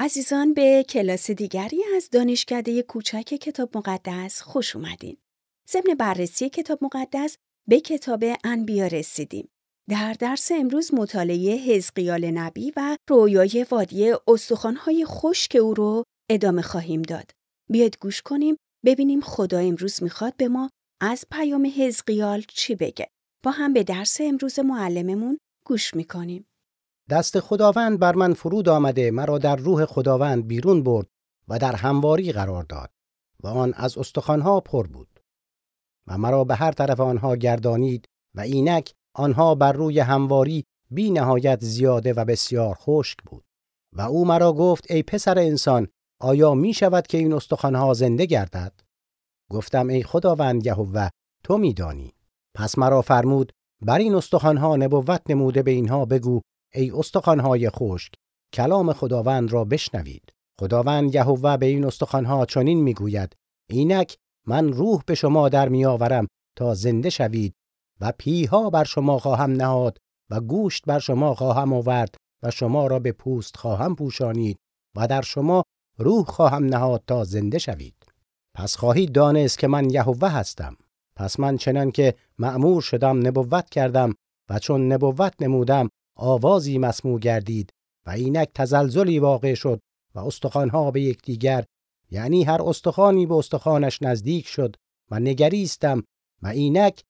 عزیزان به کلاس دیگری از دانشکده کوچک کتاب مقدس خوش اومدین. ضمن بررسی کتاب مقدس به کتاب انبیا رسیدیم. در درس امروز مطالعه حزقیال نبی و رویای وادی استخوانهای خشک او رو ادامه خواهیم داد. بیاید گوش کنیم ببینیم خدا امروز می‌خواد به ما از پیام حزقیال چی بگه. با هم به درس امروز معلممون گوش می‌کنیم. دست خداوند بر من فرود آمده مرا در روح خداوند بیرون برد و در همواری قرار داد و آن از استخوانها پر بود و مرا به هر طرف آنها گردانید و اینک آنها بر روی همواری بی نهایت زیاده و بسیار خشک بود و او مرا گفت ای پسر انسان آیا می شود که این استخوانها زنده گردد؟ گفتم ای خداوند یهوه تو میدانی پس مرا فرمود بر این استخوانها نبوت نموده به اینها بگو ای استخوانهای خشک کلام خداوند را بشنوید. خداوند یهوه به این استخوانها چنین می‌گوید اینک من روح به شما در میآورم تا زنده شوید و پیها بر شما خواهم نهاد و گوشت بر شما خواهم آورد و شما را به پوست خواهم پوشانید و در شما روح خواهم نهاد تا زنده شوید. پس خواهید دانست که من یهوه هستم. پس من چنان که مأمور شدم نبوت کردم و چون نبوت نمودم آوازی مسموع گردید و اینک تزلزلی واقع شد و استخوانها به یکدیگر یعنی هر استخوانی به استخوانش نزدیک شد و نگریستم و اینک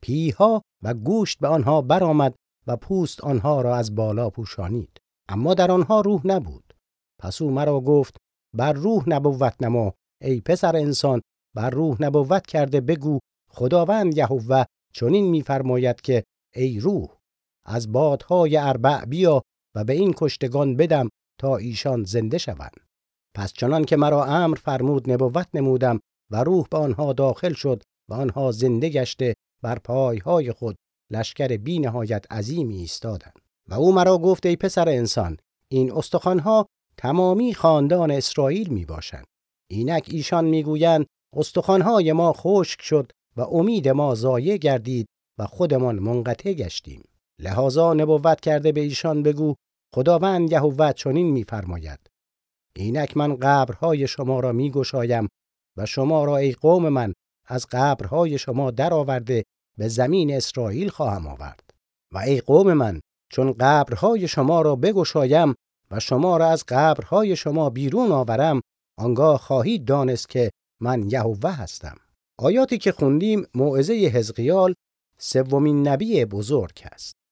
پیها و گوشت به آنها برآمد و پوست آنها را از بالا پوشانید. اما در آنها روح نبود. پس او مرا گفت بر روح نبوت نما ای پسر انسان بر روح نبوت کرده بگو خداوند یهوه چنین میفرماید که ای روح از بادهای اربع بیا و به این کشتگان بدم تا ایشان زنده شوند. پس چنان که مرا امر فرمود نبوت نمودم و روح به آنها داخل شد و آنها زنده گشته بر پایهای خود لشکر بی نهایت عظیمی ایستادند. و او مرا گفت ای پسر انسان این استخوانها تمامی خاندان اسرائیل می باشند اینک ایشان می‌گویند استخوانهای ما خشک شد و امید ما ضایع گردید و خودمان منقطع گشتیم. لحاظا نبوت کرده به ایشان بگو خداوند یهوه چنین میفرماید. اینک من قبرهای شما را میگشایم و شما را ای قوم من از قبرهای شما درآورده به زمین اسرائیل خواهم آورد. و ای قوم من چون قبرهای شما را بگشایم و شما را از قبرهای شما بیرون آورم آنگاه خواهید دانست که من یهوه هستم. آیاتی که خوندیم موعظه حزقیال سومین نبی بزرگ است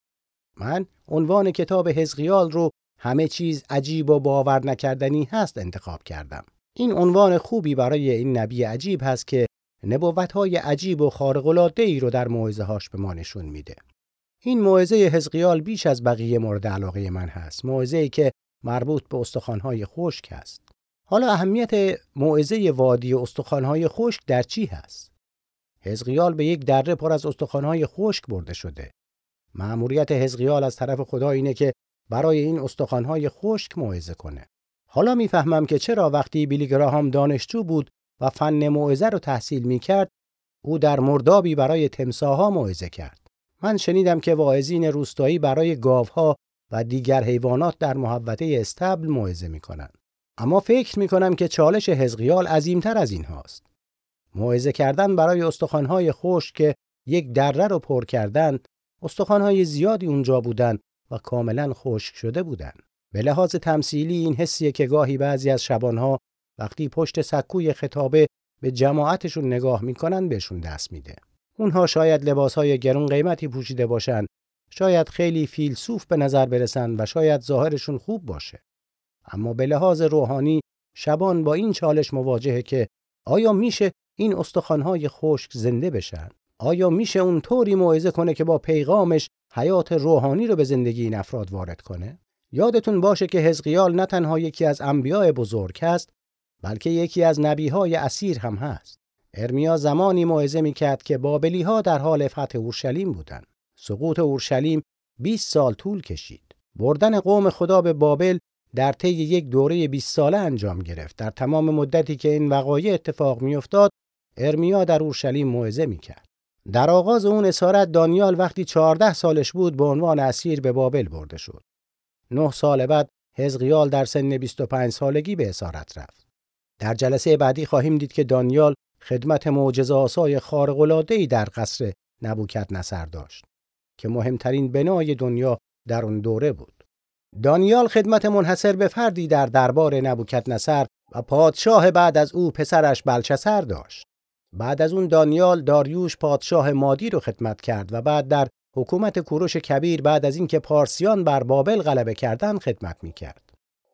من عنوان کتاب حزقیال رو همه چیز عجیب و باور نکردنی هست انتخاب کردم. این عنوان خوبی برای این نبی عجیب هست که نبوتهای عجیب و ای رو در موعظه هاش به ما نشون میده. این موعظه حزقیال بیش از بقیه مورد علاقه من هست. موعظه‌ای که مربوط به استخوانهای خشک است. حالا اهمیت موعظه وادی استخوانهای خشک در چی هست؟ حزقیال به یک دره پر از استخوانهای خشک برده شده. مأموریت حزقیال از طرف خدا اینه که برای این استخوانهای خشک موعظه کنه. حالا می‌فهمم که چرا وقتی بیلی گراهام دانشجو بود و فن موعظه رو تحصیل می‌کرد او در مردابی برای تمساها موعظه کرد. من شنیدم که واعظین روستایی برای گاوها و دیگر حیوانات در محوطه استبل موعظه می‌کنند. اما فکر می‌کنم که چالش حزقیال عظیمتر از این هاست. موعظه کردن برای استخوانهای خشک که یک دره رو پر کردند استخوانهای زیادی اونجا بودند و کاملا خشک شده بودند. به لحاظ تمثیلی این حسیه که گاهی بعضی از شبانها وقتی پشت سکوی خطابه به جماعتشون نگاه می‌کنن بهشون دست میده. اونها شاید لباسهای گرون قیمتی پوشیده باشن، شاید خیلی فیلسوف به نظر برسن و شاید ظاهرشون خوب باشه. اما به لحاظ روحانی شبان با این چالش مواجهه که آیا میشه این استخوانهای خشک زنده بشن؟ آیا میشه اون طوری موعظه کنه که با پیغامش حیات روحانی رو به زندگی این افراد وارد کنه؟ یادتون باشه که حزقیال نه تنها یکی از انبیاء بزرگ است بلکه یکی از نبیهای اسیر هم هست. ارمیا زمانی موعظه می‌کرد که بابلی ها در حال فتح اورشلیم بودند. سقوط اورشلیم 20 سال طول کشید. بردن قوم خدا به بابل در طی یک دوره 20 ساله انجام گرفت. در تمام مدتی که این وقایع اتفاق میافتاد، ارمیا در اورشلیم موعظه می‌کرد. در آغاز اون اسارت دانیال وقتی 14 سالش بود به عنوان اسیر به بابل برده شد. نه سال بعد حزقیال در سن 25 سالگی به اسارت رفت. در جلسه بعدی خواهیم دید که دانیال خدمت معجزه آسای خارق در قصر نبوکت نصر داشت که مهمترین بنای دنیا در اون دوره بود. دانیال خدمت منحصر به فردی در دربار نبوکت نصر و پادشاه بعد از او پسرش بلچسر داشت. بعد از اون دانیال داریوش پادشاه مادی رو خدمت کرد و بعد در حکومت کوروش کبیر بعد از اینکه پارسیان بر بابل غلبه کردند خدمت می‌کرد.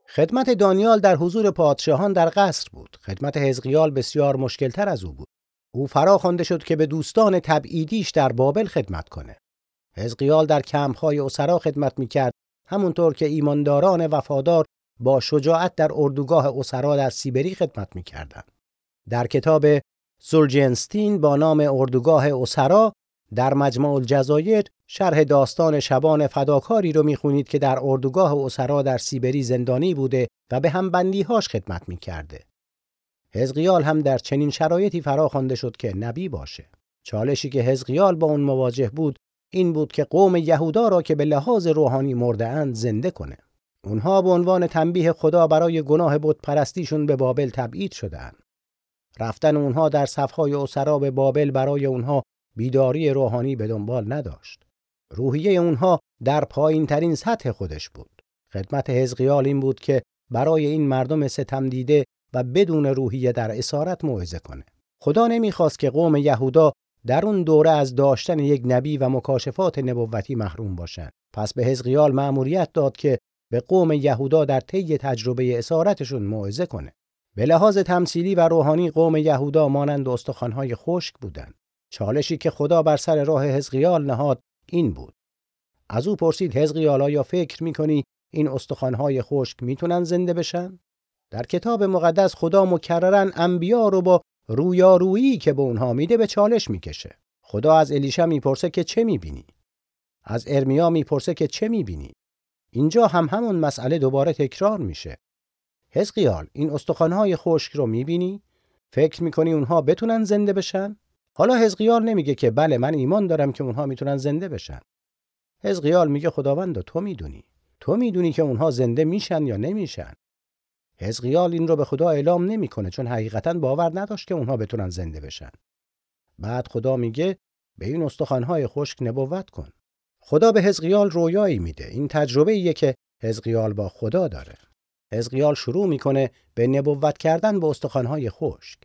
خدمت دانیال در حضور پادشاهان در قصر بود. خدمت حزقیال بسیار مشکلتر از او بود. او فرا خوانده شد که به دوستان تبعیدیش در بابل خدمت کنه. حزقیال در کمپ‌های اسرا خدمت می‌کرد همونطور که ایمانداران وفادار با شجاعت در اردوگاه اسرا در سیبری خدمت می‌کردند. در کتاب سولجنستین با نام اردوگاه اسرا در مجمع الجزایر شرح داستان شبان فداکاری رو می‌خونید که در اردوگاه اسرا در سیبری زندانی بوده و به هم بندیهاش خدمت می‌کرده. حزقیال هم در چنین شرایطی فرا خوانده شد که نبی باشه. چالشی که حزقیال با اون مواجه بود این بود که قوم یهودا را که به لحاظ روحانی مرده اند زنده کنه. اونها به عنوان تنبیه خدا برای گناه بت پرستیشون به بابل تبعید شدند. رفتن اونها در صفهای اسرا به بابل برای اونها بیداری روحانی به دنبال نداشت. روحیه اونها در پایین ترین سطح خودش بود. خدمت حزقیال این بود که برای این مردم ستم دیده و بدون روحیه در اسارت موعظه کنه. خدا نمی‌خواست که قوم یهودا در اون دوره از داشتن یک نبی و مکاشفات نبوتی محروم باشند. پس به حزقیال مأموریت داد که به قوم یهودا در طی تجربه اسارتشون موعظه کنه. به لحاظ تمثیلی و روحانی قوم یهودا مانند استخوانهای خشک بودند. چالشی که خدا بر سر راه حزقیال نهاد این بود. از او پرسید حزقیال آیا فکر می‌کنی این استخوانهای خشک می‌تونن زنده بشن؟ در کتاب مقدس خدا مکررن انبیا رو با رویارویی که به اونها میده به چالش می‌کشه. خدا از الیشا می‌پرسه که چه می‌بینی؟ از ارمیا می‌پرسه که چه می‌بینی؟ اینجا هم همون مسئله دوباره تکرار میشه. حزقیال این استخوانهای خشک رو می‌بینی؟ فکر می‌کنی اونها بتونن زنده بشن؟ حالا حزقیال نمیگه که بله من ایمان دارم که اونها می‌تونن زنده بشن. حزقیال میگه خداوند تو می‌دونی. تو می‌دونی که اونها زنده میشن یا نمیشن. حزقیال این رو به خدا اعلام نمی‌کنه چون حقیقتا باور نداشت که اونها بتونن زنده بشن. بعد خدا میگه به این استخوانهای خشک نبوت کن. خدا به حزقیال رویایی میده. این تجربه ایه که حزقیال با خدا داره. حزقیال شروع می‌کنه به نبوت کردن به استخوانهای خشک.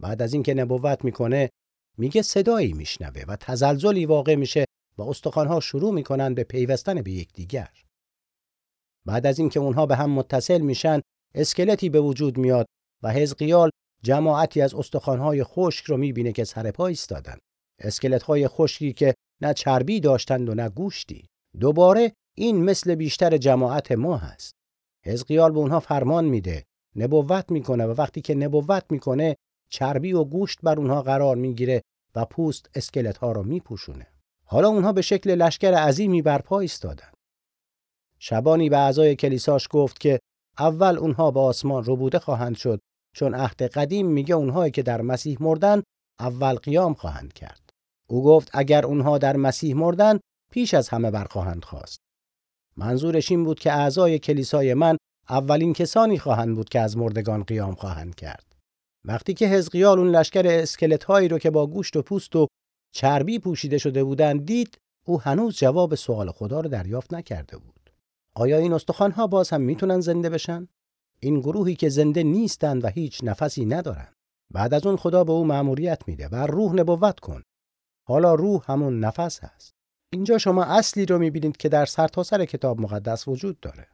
بعد از اینکه نبوت می‌کنه میگه صدایی میشنوه و تزلزلی واقع میشه و استخوانها شروع می‌کنن به پیوستن به یکدیگر. بعد از اینکه اونها به هم متصل میشن اسکلتی به وجود میاد و حزقیال جماعتی از استخوانهای خشک رو می‌بینه که سر پا ایستادن. اسکلت‌های خشکی که نه چربی داشتند و نه گوشتی. دوباره این مثل بیشتر جماعت ما هست. حزقیال به اونها فرمان میده، نبوت می‌کنه و وقتی که نبوت می‌کنه چربی و گوشت بر اونها قرار می‌گیره و پوست اسکلت ها رو میپوشونه. حالا اونها به شکل لشکر عظیمی برپا ایستادن. شبانی به اعضای کلیساش گفت که اول اونها به آسمان ربوده خواهند شد چون عهد قدیم میگه اونهایی که در مسیح مردن اول قیام خواهند کرد. او گفت اگر اونها در مسیح مردن پیش از همه برخواهند خواست. منظورش این بود که اعضای کلیسای من اولین کسانی خواهند بود که از مردگان قیام خواهند کرد. وقتی که حزقیال اون لشکر اسکلت هایی رو که با گوشت و پوست و چربی پوشیده شده بودند دید او هنوز جواب سوال خدا رو دریافت نکرده بود. آیا این استخوان ها باز هم می‌تونن زنده بشن؟ این گروهی که زنده نیستند و هیچ نفسی ندارن بعد از اون خدا به او مأموریت میده و روح نبوت کن. حالا روح همون نفس هست. اینجا شما اصلی رو می‌بینید که در سرتاسر سر کتاب مقدس وجود داره.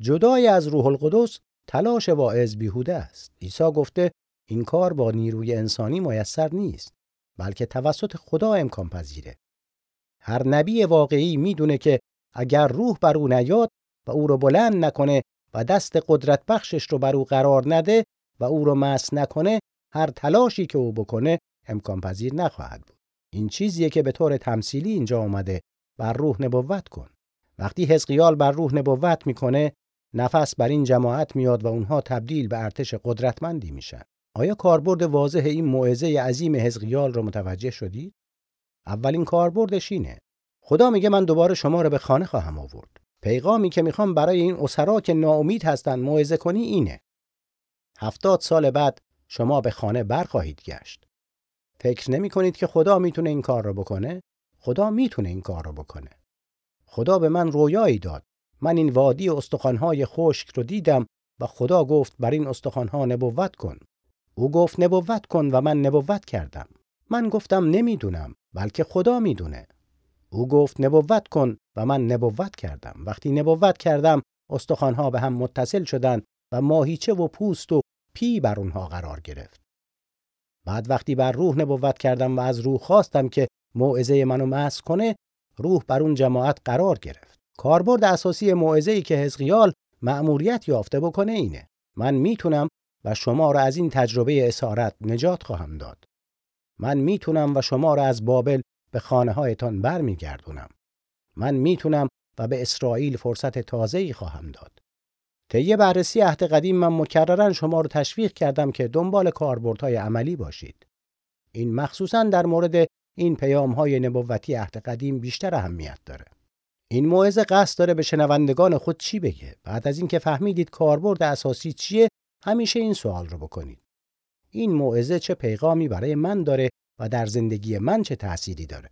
جدای از روح القدس تلاش واعظ بیهوده است. عیسی گفته این کار با نیروی انسانی میسر نیست بلکه توسط خدا امکان پذیره. هر نبی واقعی می‌دونه که اگر روح بر او نیاد و او رو بلند نکنه و دست قدرت بخشش رو بر او قرار نده و او رو مس نکنه هر تلاشی که او بکنه امکان پذیر نخواهد بود. این چیزیه که به طور تمثیلی اینجا اومده. بر روح نبوت کن. وقتی حزقیال بر روح نبوت می‌کنه نفس بر این جماعت میاد و اونها تبدیل به ارتش قدرتمندی میشن. آیا کاربرد واضح این موعظه عظیم حزقیال رو متوجه شدید اولین کاربردش اینه. خدا میگه من دوباره شما رو به خانه خواهم آورد. پیغامی که می‌خوام برای این اسرا که ناامید هستند موعظه کنی اینه. هفتاد سال بعد شما به خانه برخواهید گشت. فکر نمی کنید که خدا می‌تونه این کار رو بکنه؟ خدا می‌تونه این کار رو بکنه. خدا به من رویایی داد. من این وادی استخوانهای خشک رو دیدم و خدا گفت بر این استخوانها نبوت کن. او گفت نبوت کن و من نبوت کردم. من گفتم نمی‌دونم بلکه خدا می‌دونه. او گفت نبوت کن و من نبوت کردم. وقتی نبوت کردم استخوانها به هم متصل شدند و ماهیچه و پوست و پی بر اونها قرار گرفت. بعد وقتی بر روح نبوت کردم و از روح خواستم که موعظه منو محض کنه روح بر اون جماعت قرار گرفت. کاربرد اساسی موعظه که حزقیال مأموریت یافته بکنه اینه. من می‌تونم و شما را از این تجربه اسارت نجات خواهم داد. من می‌تونم و شما را از بابل به خانه هایتان برمیگردونم. من می‌تونم و به اسرائیل فرصت تازه‌ای خواهم داد. طی بررسی عهد قدیم من مکررن شما رو تشویق کردم که دنبال کاربردهای عملی باشید. این مخصوصا در مورد این پیام های نبوتی عهد قدیم بیشتر اهمیت داره. این موعظه قصد داره به شنوندگان خود چی بگه؟ بعد از اینکه فهمیدید کاربرد اساسی چیه، همیشه این سوال رو بکنید. این موعظه چه پیغامی برای من داره و در زندگی من چه تأثیری داره؟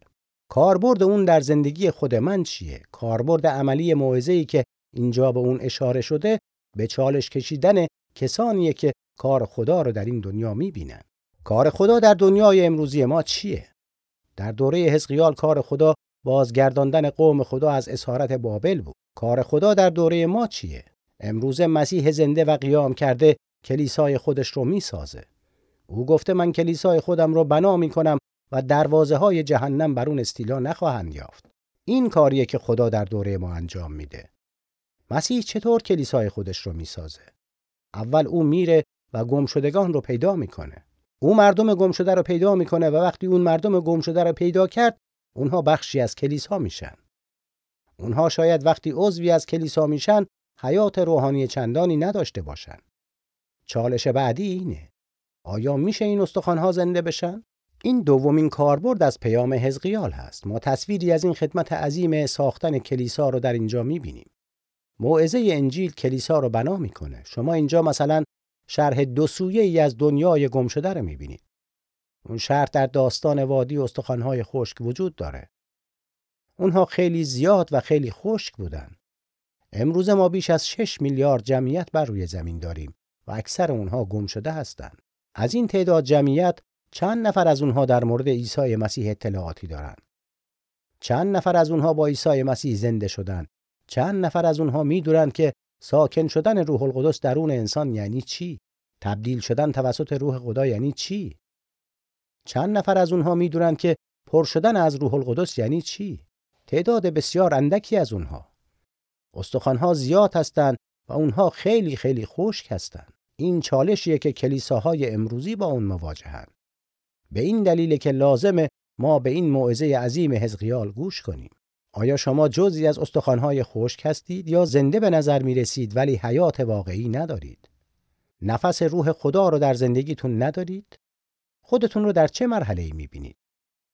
کاربرد اون در زندگی خود من چیه؟ کاربرد عملی موعظه‌ای که اینجا به اون اشاره شده به چالش کشیدن کسانیه که کار خدا رو در این دنیا می‌بینن. کار خدا در دنیای امروزی ما چیه؟ در دوره حزقیال کار خدا بازگرداندن قوم خدا از اسارت بابل بود. کار خدا در دوره ما چیه؟ امروز مسیح زنده و قیام کرده کلیسای خودش رو می‌سازه. او گفته من کلیسای خودم رو بنا می‌کنم و دروازه های جهنم بر اون استیلا نخواهند یافت. این کاریه که خدا در دوره ما انجام میده. مسیح چطور کلیسای خودش رو می‌سازه؟ اول او میره و گمشدگان رو پیدا می‌کنه. او مردم گمشده رو پیدا می‌کنه و وقتی اون مردم گمشده رو پیدا کرد، اونها بخشی از کلیسا میشن. اونها شاید وقتی عضوی از کلیسا میشن، حیات روحانی چندانی نداشته باشن. چالش بعدی اینه. آیا میشه این استخوانها زنده بشن؟ این دومین کاربرد از پیام حزقیال هست. ما تصویری از این خدمت عظیم ساختن کلیسا رو در اینجا می‌بینیم. موعظه انجیل کلیسا رو بنا می‌کنه. شما اینجا مثلا شرح دو سویه ای از دنیای گم شده رو می‌بینید. اون شهر در داستان وادی استخوانهای خشک وجود داره. اونها خیلی زیاد و خیلی خشک بودن. امروز ما بیش از 6 میلیارد جمعیت بر روی زمین داریم و اکثر اونها گم شده هستند از این تعداد جمعیت چند نفر از اونها در مورد عیسی مسیح اطلاعاتی دارند چند نفر از اونها با عیسی مسیح زنده شدند چند نفر از اونها می‌دونند که ساکن شدن روح القدس درون انسان یعنی چی؟ تبدیل شدن توسط روح خدا یعنی چی؟ چند نفر از اونها می‌دونند که پر شدن از روح القدس یعنی چی؟ تعداد بسیار اندکی از اونها. استخوانها زیاد هستند و اونها خیلی خیلی خشک هستند. این چالشیه که کلیساهای امروزی با اون مواجهند. به این دلیل که لازمه ما به این موعظه عظیم حزقیال گوش کنیم. آیا شما جزی از استخوانهای خشک هستید یا زنده به نظر می رسید ولی حیات واقعی ندارید؟ نفس روح خدا رو در زندگیتون ندارید؟ خودتون رو در چه مرحله ای می بینید؟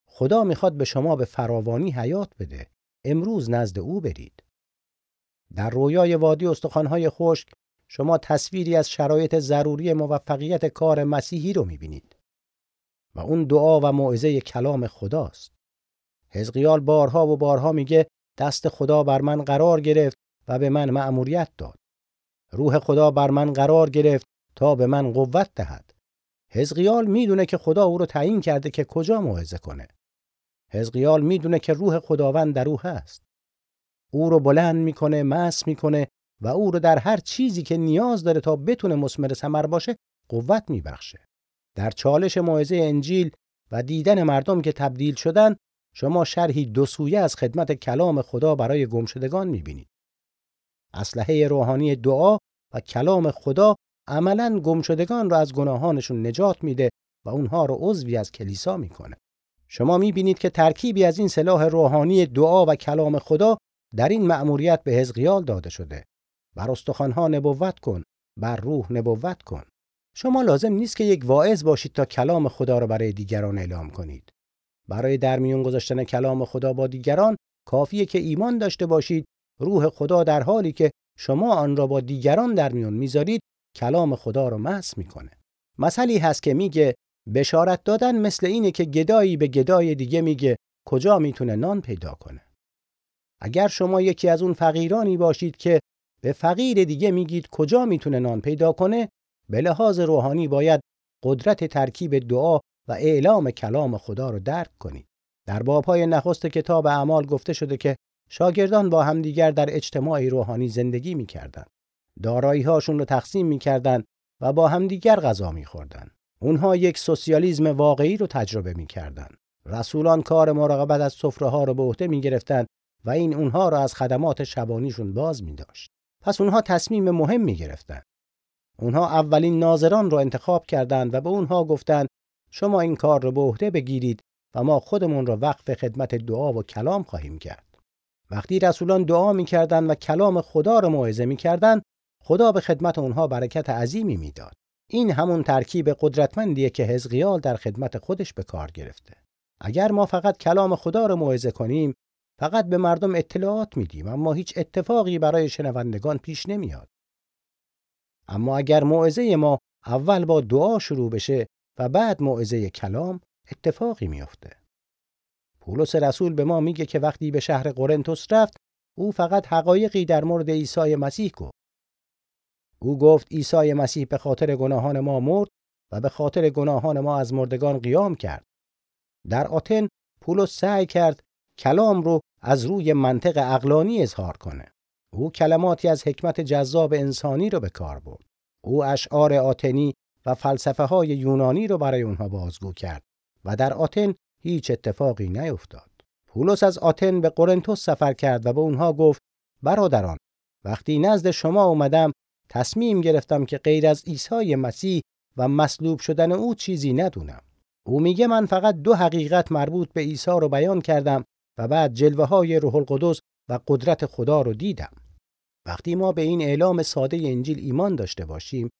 خدا می‌خواد به شما به فراوانی حیات بده. امروز نزد او برید. در رویای وادی استخوانهای خشک شما تصویری از شرایط ضروری موفقیت کار مسیحی رو می بینید. و اون دعا و موعظه کلام خداست. حزقیال بارها و بارها میگه دست خدا بر من قرار گرفت و به من مأموریت داد. روح خدا بر من قرار گرفت تا به من قوت دهد. حزقیال می‌دونه که خدا او رو تعیین کرده که کجا موعظه کنه. حزقیال می‌دونه که روح خداوند در او هست. او رو بلند می‌کنه، مس می‌کنه و او رو در هر چیزی که نیاز داره تا بتونه مسمر ثمر باشه قوت میبخشه. در چالش موعظه انجیل و دیدن مردم که تبدیل شدن شما شرحی دو سویه از خدمت کلام خدا برای گمشدگان می‌بینید. اسلحه روحانی دعا و کلام خدا عملا گمشدگان را از گناهانشون نجات میده و اونها رو عضوی از کلیسا می‌کنه. شما می‌بینید که ترکیبی از این سلاح روحانی دعا و کلام خدا در این مأموریت به حزقیال داده شده. بر استخوانها نبوت کن، بر روح نبوت کن. شما لازم نیست که یک واعظ باشید تا کلام خدا را برای دیگران اعلام کنید. برای در میون گذاشتن کلام خدا با دیگران کافیه که ایمان داشته باشید. روح خدا در حالی که شما آن را با دیگران در میون می‌ذارید کلام خدا رو محض می‌کنه. مثلی هست که میگه بشارت دادن مثل اینه که گدایی به گدای دیگه میگه کجا می‌تونه نان پیدا کنه. اگر شما یکی از اون فقیرانی باشید که به فقیر دیگه میگید کجا می‌تونه نان پیدا کنه به لحاظ روحانی باید قدرت ترکیب دعا و اعلام کلام خدا رو درک کنید در بابهای نخست کتاب اعمال گفته شده که شاگردان با همدیگر در اجتماعی روحانی زندگی می‌کردند دارایی هاشون رو تقسیم می‌کردند و با همدیگر غذا میخوردند اونها یک سوسیالیسم واقعی رو تجربه می‌کردند رسولان کار مراقبت از سفره ها رو به عهده می‌گرفتند و این اونها را از خدمات شبانیشون باز می داشت. پس اونها تصمیم مهم می گرفتن. اونها اولین ناظران رو انتخاب کردند و به اونها گفتند شما این کار رو به عهده بگیرید و ما خودمون رو وقف خدمت دعا و کلام خواهیم کرد. وقتی رسولان دعا می‌کردند و کلام خدا رو موعظه می‌کردند، خدا به خدمت اونها برکت عظیمی می‌داد. این همون ترکیب قدرتمندیه که حزقیال در خدمت خودش به کار گرفته. اگر ما فقط کلام خدا رو موعظه کنیم فقط به مردم اطلاعات میدیم اما هیچ اتفاقی برای شنوندگان پیش نمیاد. اما اگر موعظه ما اول با دعا شروع بشه و بعد موعظه کلام اتفاقی میافته. پولس رسول به ما میگه که وقتی به شهر قرنتس رفت او فقط حقایقی در مورد عیسی مسیح گفت. او گفت عیسی مسیح به خاطر گناهان ما مرد و به خاطر گناهان ما از مردگان قیام کرد. در آتن پولس سعی کرد کلام رو از روی منطق اقلانی اظهار کنه. او کلماتی از حکمت جذاب انسانی رو به کار برد. او اشعار آتنی و فلسفه های یونانی رو برای اونها بازگو کرد و در آتن هیچ اتفاقی نیفتاد. پولس از آتن به قرنتوس سفر کرد و به اونها گفت برادران وقتی نزد شما اومدم تصمیم گرفتم که غیر از عیسی مسیح و مصلوب شدن او چیزی ندونم. او میگه من فقط دو حقیقت مربوط به عیسی رو بیان کردم و بعد جلوه های روح القدس و قدرت خدا رو دیدم. وقتی ما به این اعلام ساده انجیل ایمان داشته باشیم،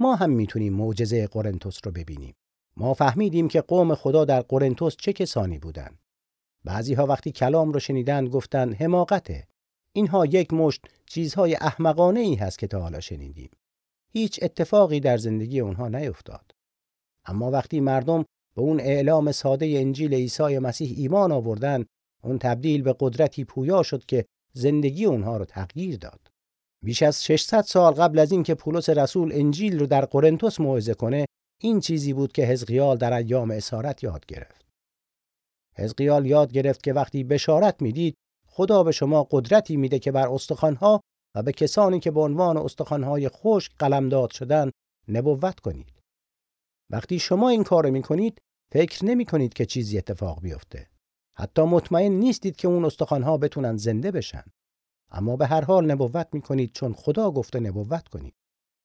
ما هم می‌تونیم معجزه قرنتوس رو ببینیم. ما فهمیدیم که قوم خدا در قرنتوس چه کسانی بودند. بعضی ها وقتی کلام رو شنیدن گفتن حماقته. اینها یک مشت چیزهای احمقانه ای هست که تا حالا شنیدیم. هیچ اتفاقی در زندگی اونها نیفتاد. اما وقتی مردم به اون اعلام ساده انجیل عیسی مسیح ایمان آوردن اون تبدیل به قدرتی پویا شد که زندگی اونها رو تغییر داد بیش از 600 سال قبل از اینکه پولس رسول انجیل رو در قرنتوس موعظه کنه این چیزی بود که حزقیال در ایام اسارت یاد گرفت حزقیال یاد گرفت که وقتی بشارت می‌دید خدا به شما قدرتی میده که بر استخوانها و به کسانی که به عنوان استخوانهای خشک قلمداد شدن نبوت کنید وقتی شما این کار می کنید فکر نمی کنید که چیزی اتفاق بیفته. حتی مطمئن نیستید که اون استخوانها بتونن زنده بشن. اما به هر حال نبوت می کنید چون خدا گفته نبوت کنید.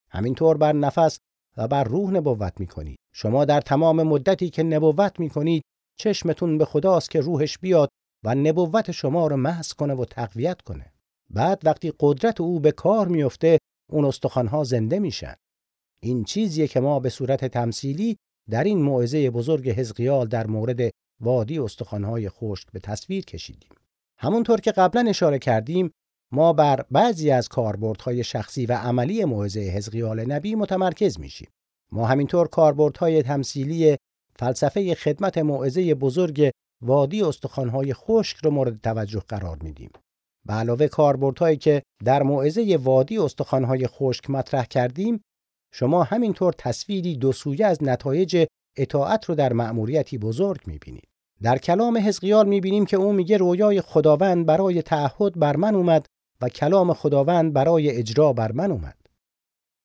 همینطور بر نفس و بر روح نبوت می کنید. شما در تمام مدتی که نبوت می کنید چشمتون به خداست که روحش بیاد و نبوت شما رو محض کنه و تقویت کنه. بعد وقتی قدرت او به کار میفته اون استخوانها زنده میشن. این چیزیه که ما به صورت تمثیلی در این موعظه بزرگ حزقیال در مورد وادی استخوانهای خشک به تصویر کشیدیم. همونطور که قبلا اشاره کردیم ما بر بعضی از کاربردهای شخصی و عملی موعظه حزقیال نبی متمرکز میشیم. ما همینطور کاربردهای تمثیلی فلسفه خدمت موعظه بزرگ وادی استخوانهای خشک رو مورد توجه قرار میدیم. به علاوه کاربردهایی که در موعظه وادی استخوانهای خشک مطرح کردیم شما همینطور تصویری دو سویه از نتایج اطاعت رو در مأموریتی بزرگ می‌بینید. در کلام حزقیال می‌بینیم که او میگه رویای خداوند برای تعهد بر من اومد و کلام خداوند برای اجرا بر من اومد.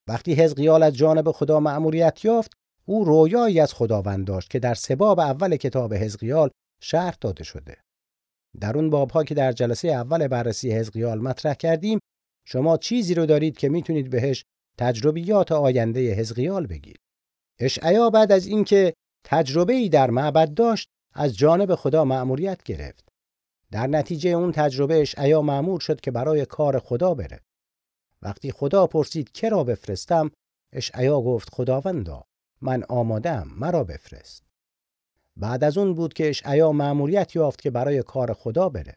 وقتی حزقیال از جانب خدا مأموریت یافت، او رویایی از خداوند داشت که در سباب اول کتاب حزقیال شرح داده شده. در اون بابها که در جلسه اول بررسی حزقیال مطرح کردیم، شما چیزی رو دارید که می‌تونید بهش تجربیات آینده حزقیال بگیر. اشعیا بعد از اینکه تجربه ای در معبد داشت از جانب خدا مأموریت گرفت. در نتیجه اون تجربه اشعیا مأمور شد که برای کار خدا بره. وقتی خدا پرسید که را بفرستم اشعیا گفت خداوندا من آمادم مرا بفرست. بعد از اون بود که اشعیا مأموریت یافت که برای کار خدا بره.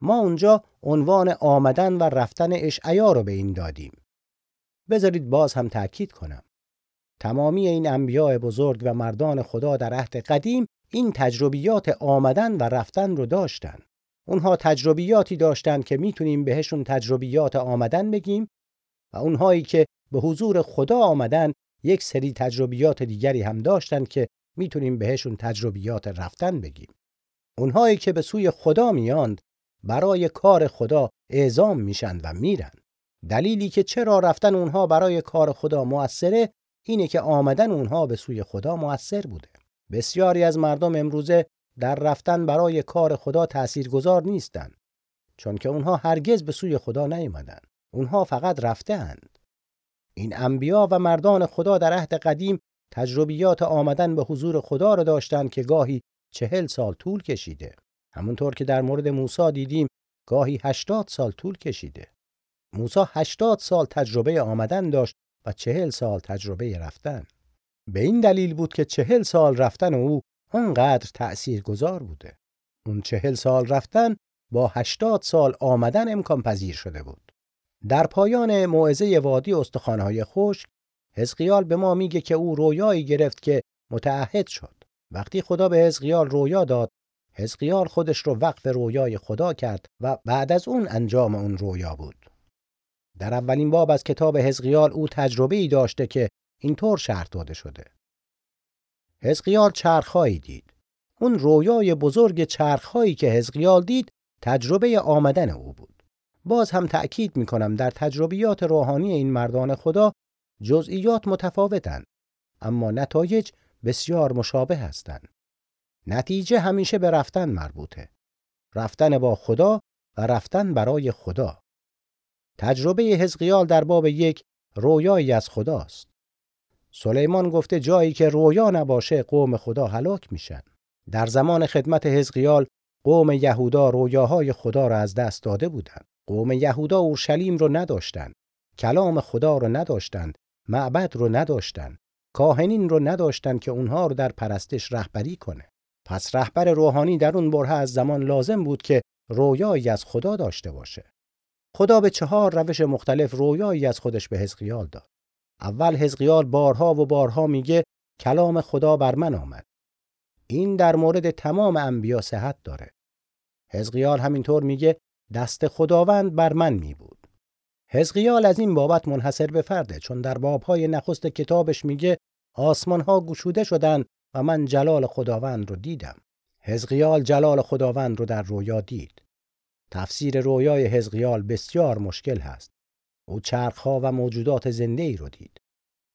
ما اونجا عنوان آمدن و رفتن اشعیا رو به این دادیم. بذارید باز هم تأکید کنم. تمامی این انبیاء بزرگ و مردان خدا در عهد قدیم این تجربیات آمدن و رفتن رو داشتن. اونها تجربیاتی داشتند که می‌تونیم بهشون تجربیات آمدن بگیم و اونهایی که به حضور خدا آمدن یک سری تجربیات دیگری هم داشتند که می‌تونیم بهشون تجربیات رفتن بگیم. اونهایی که به سوی خدا میاند برای کار خدا اعزام میشن و میرن. دلیلی که چرا رفتن اونها برای کار خدا موثره اینه که آمدن اونها به سوی خدا موثر بوده. بسیاری از مردم امروزه در رفتن برای کار خدا تاثیرگذار نیستند چون که اونها هرگز به سوی خدا نیومدن. اونها فقط رفتهاند. این انبیا و مردان خدا در عهد قدیم تجربیات آمدن به حضور خدا را داشتند که گاهی چهل سال طول کشیده. همونطور که در مورد موسی دیدیم گاهی هشتاد سال طول کشیده. موسی هشتاد سال تجربه آمدن داشت و چهل سال تجربه رفتن. به این دلیل بود که چهل سال رفتن او آنقدر تأثیر گذار بوده. اون چهل سال رفتن با هشتاد سال آمدن امکان پذیر شده بود. در پایان موعظه وادی استخوانهای خشک حزقیال به ما میگه که او رویایی گرفت که متعهد شد. وقتی خدا به حزقیال رویا داد، حزقیال خودش رو وقف رویای خدا کرد و بعد از اون انجام اون رویا بود. در اولین باب از کتاب حزقیال او تجربه ای داشته که اینطور شرح داده شده. حزقیال چرخهایی دید. اون رویای بزرگ چرخهایی که حزقیال دید تجربه آمدن او بود. باز هم تأکید می کنم در تجربیات روحانی این مردان خدا جزئیات متفاوتند اما نتایج بسیار مشابه هستند. نتیجه همیشه به رفتن مربوطه. رفتن با خدا و رفتن برای خدا. تجربه حزقیال در باب یک رویایی از خداست. سلیمان گفته جایی که رویا نباشه قوم خدا هلاک میشن. در زمان خدمت حزقیال قوم یهودا رویاهای خدا را از دست داده بودند. قوم یهودا اورشلیم رو نداشتند. کلام خدا رو نداشتند. معبد رو نداشتند. کاهنین رو نداشتند که اونها رو در پرستش رهبری کنه. پس رهبر روحانی در اون بره از زمان لازم بود که رویایی از خدا داشته باشه. خدا به چهار روش مختلف رویایی از خودش به حزقیال داد. اول حزقیال بارها و بارها میگه کلام خدا بر من آمد. این در مورد تمام انبیا صحت داره. حزقیال همینطور میگه دست خداوند بر من می بود. حزقیال از این بابت منحصر به فرده چون در بابهای نخست کتابش میگه آسمان ها گشوده شدند و من جلال خداوند رو دیدم. حزقیال جلال خداوند رو در رویا دید. تفسیر رویای حزقیال بسیار مشکل هست. او چرخها و موجودات زنده ای رو دید.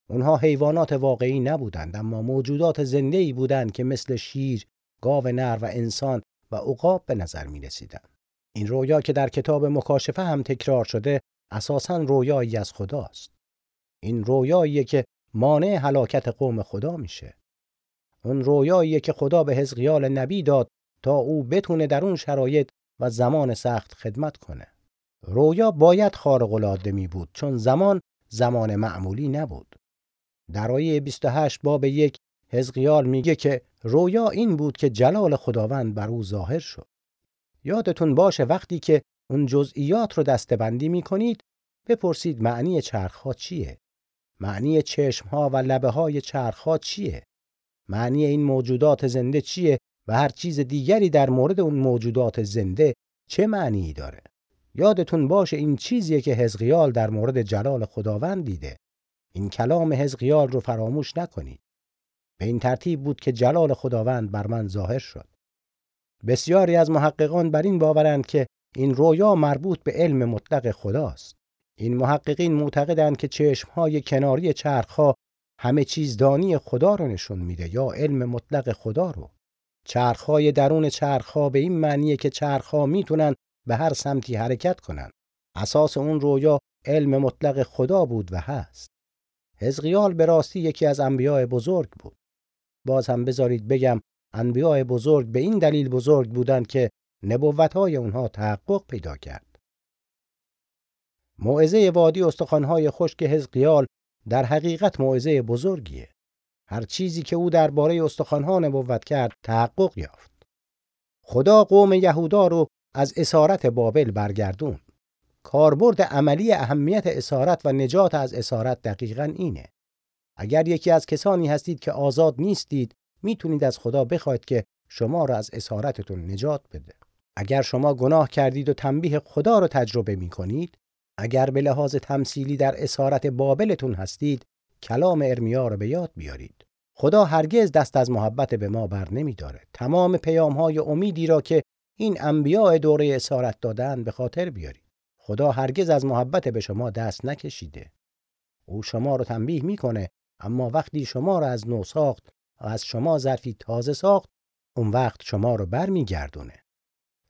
اونها حیوانات واقعی نبودند اما موجودات زنده ای بودند که مثل شیر، گاو نر و انسان و عقاب به نظر می رسیدند. این رویا که در کتاب مکاشفه هم تکرار شده اساساً رویایی از خداست. این رویاییه که مانع هلاکت قوم خدا میشه. اون رویاییه که خدا به حزقیال نبی داد تا او بتونه در اون شرایط و زمان سخت خدمت کنه. رویا باید خارق العاده می بود چون زمان زمان معمولی نبود. در آیه 28 باب یک حزقیال میگه که رویا این بود که جلال خداوند بر او ظاهر شد. یادتون باشه وقتی که اون جزئیات رو دستبندی می کنید بپرسید معنی چرخها چیه؟ معنی چشمها و لبه های چرخها چیه؟ معنی این موجودات زنده چیه و هر چیز دیگری در مورد اون موجودات زنده چه معنی داره؟ یادتون باشه این چیزیه که حزقیال در مورد جلال خداوند دیده. این کلام حزقیال رو فراموش نکنید. به این ترتیب بود که جلال خداوند بر من ظاهر شد. بسیاری از محققان بر این باورند که این رویا مربوط به علم مطلق خداست. این محققین معتقدند که چشمهای کناری چرخها همه چیز دانی خدا رو نشون میده یا علم مطلق خدا رو. چرخهای درون چرخها به این معنیه که چرخها می‌تونن به هر سمتی حرکت کنند. اساس اون رویا علم مطلق خدا بود و هست. حزقیال به راستی یکی از انبیاء بزرگ بود. باز هم بذارید بگم انبیاء بزرگ به این دلیل بزرگ بودند که نبوتهای اونها تحقق پیدا کرد. موعظه وادی استخوانهای خشک حزقیال در حقیقت موعظه بزرگیه. هر چیزی که او درباره استخوانها نبوت کرد تحقق یافت. خدا قوم یهودا رو از اسارت بابل برگردون. کاربرد عملی اهمیت اسارت و نجات از اسارت دقیقا اینه. اگر یکی از کسانی هستید که آزاد نیستید می‌تونید از خدا بخواید که شما را از اسارتتون نجات بده. اگر شما گناه کردید و تنبیه خدا را تجربه می کنید، اگر به لحاظ تمثیلی در اسارت بابلتون هستید، کلام ارمیا را به یاد بیارید. خدا هرگز دست از محبت به ما بر نمی داره. تمام پیام های امیدی را که این انبیاء دوره اسارت دادن به خاطر بیارید. خدا هرگز از محبت به شما دست نکشیده. او شما رو تنبیه می‌کنه اما وقتی شما را از نو ساخت و از شما ظرفی تازه ساخت اون وقت شما رو برمیگردونه.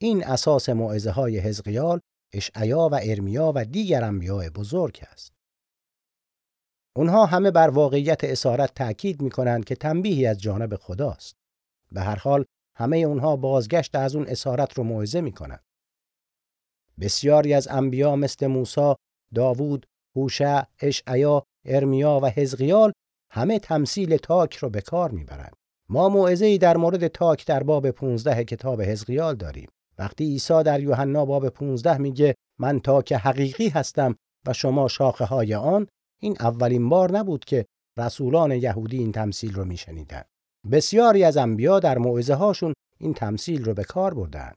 این اساس معزه های حزقیال، اشعیا و ارمیا و دیگر انبیاء بزرگ است. اونها همه بر واقعیت اسارت تأکید می‌کنند که تنبیهی از جانب خداست. به هر حال همه اونها بازگشت از اون اسارت رو موعظه می‌کنند. بسیاری از انبیا مثل موسی، داوود، هوشع، اشعیا، ارمیا و حزقیال همه تمثیل تاک رو به کار می‌برند. ما موعظه‌ای در مورد تاک در باب 15 کتاب حزقیال داریم. وقتی عیسی در یوحنا باب 15 میگه من تاک حقیقی هستم و شما شاخه های آن این اولین بار نبود که رسولان یهودی این تمثیل رو میشنیدن. بسیاری از انبیا در موعظه هاشون این تمثیل رو به کار بردن.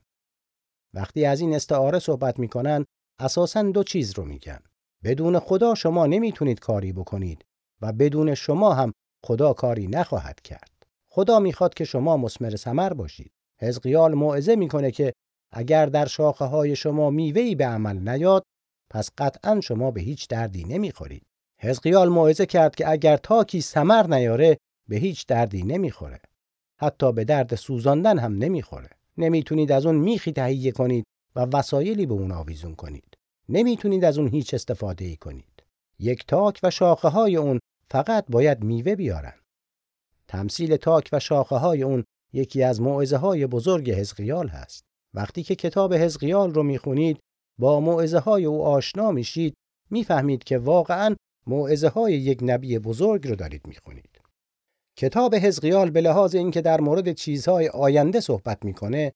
وقتی از این استعاره صحبت می‌کنن اساسا دو چیز رو میگن. بدون خدا شما نمی‌تونید کاری بکنید و بدون شما هم خدا کاری نخواهد کرد. خدا می‌خواد که شما مسمر ثمر باشید. حزقیال موعظه می‌کنه که اگر در شاخه های شما میوهی به عمل نیاد پس قطعا شما به هیچ دردی نمی‌خورید. حزقیال موعظه کرد که اگر تاکی ثمر نیاره به هیچ دردی نمی‌خوره. حتی به درد سوزاندن هم نمی‌خوره. نمی‌تونید از اون میخی تهیه کنید و وسایلی به اون آویزون کنید. نمی‌تونید از اون هیچ استفاده ای کنید. یک تاک و شاخه های اون فقط باید میوه بیارن. تمثیل تاک و شاخه های اون یکی از موعظه های بزرگ حزقیال هست. وقتی که کتاب حزقیال رو می‌خونید با موعظه های او آشنا میشید می‌فهمید که واقعا موعظه های یک نبی بزرگ رو دارید می‌خونید. کتاب حزقیال به لحاظ اینکه در مورد چیزهای آینده صحبت می‌کنه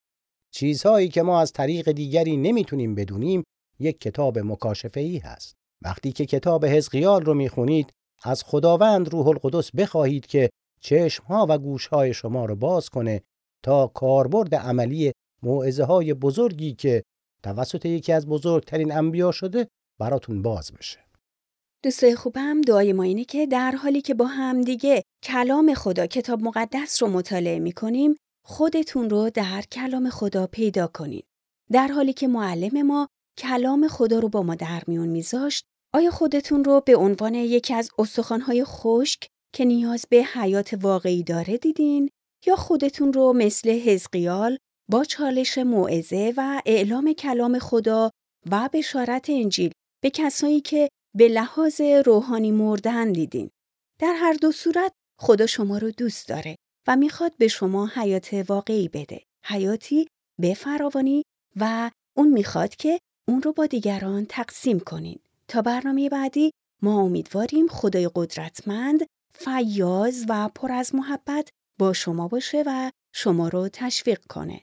چیزهایی که ما از طریق دیگری نمی‌تونیم بدونیم یک کتاب مکاشفه ای هست. وقتی که کتاب حزقیال رو می‌خونید از خداوند روح القدس بخواهید که چشمها و گوشهای شما رو باز کنه تا کاربرد عملی موعظه های بزرگی که توسط یکی از بزرگترین انبیا شده براتون باز بشه. دوستای خوبم دعای ما اینه که در حالی که با هم دیگه کلام خدا کتاب مقدس رو مطالعه می کنیم خودتون رو در کلام خدا پیدا کنید. در حالی که معلم ما کلام خدا رو با ما در میون میذاشت آیا خودتون رو به عنوان یکی از استخوانهای خشک که نیاز به حیات واقعی داره دیدین یا خودتون رو مثل حزقیال با چالش موعظه و اعلام کلام خدا و بشارت انجیل به کسایی که به لحاظ روحانی مردن دیدین. در هر دو صورت خدا شما رو دوست داره و می‌خواد به شما حیات واقعی بده. حیاتی به فراوانی و اون می‌خواد که اون رو با دیگران تقسیم کنین. تا برنامه بعدی ما امیدواریم خدای قدرتمند، فیاض و پر از محبت با شما باشه و شما رو تشویق کنه.